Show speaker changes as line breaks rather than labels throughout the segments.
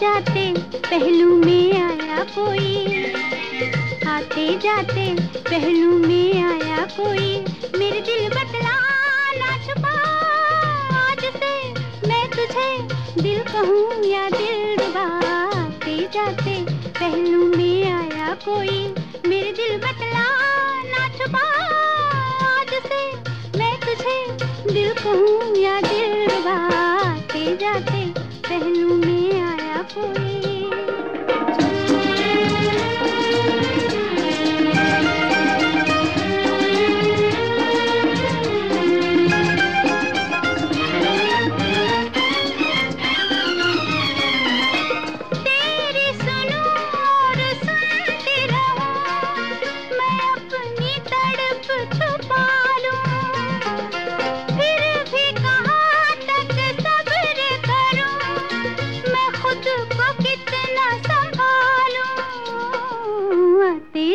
जाते, पहलू में आया कोई। आते जाते, पहलू में आया कोई। मेरे दिल बतला ना छुपा। आज से मैं तुझे दिल कहूँ या दिल आते जाते, पहलू में आया कोई। मेरे दिल बतला छुपा। आज से मैं तुझे दिल कहूँ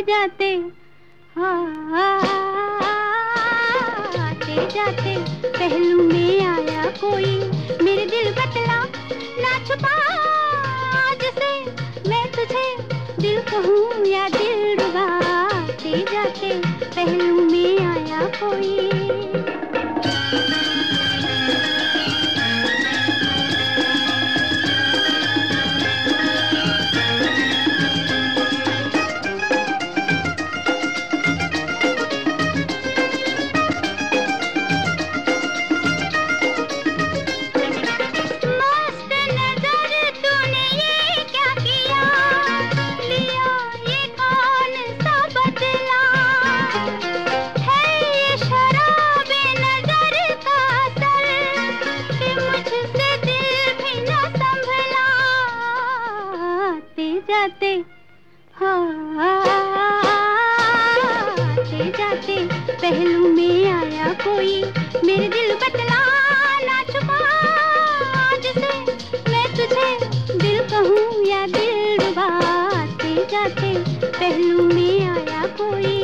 जाते आते जाते। पहलू में आया कोई, मेरे दिल बतला, ना छुपा आज से मैं तुझे दिल कहूँ या दिल डुबाते जाते, पहलू में आया कोई जाते। आते जाते, पहलू में आया कोई। मेरे दिल बतला, ना छुपा आज से मैं तुझे दिल कहूँ या दिल डुबाते जाते, पहलू में आया कोई।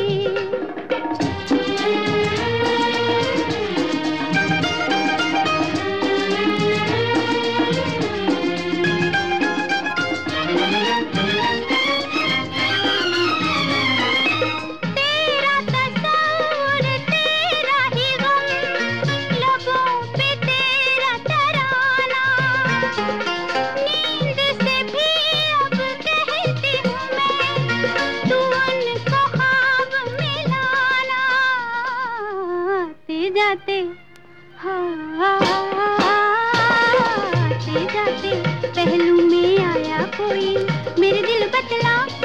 बदला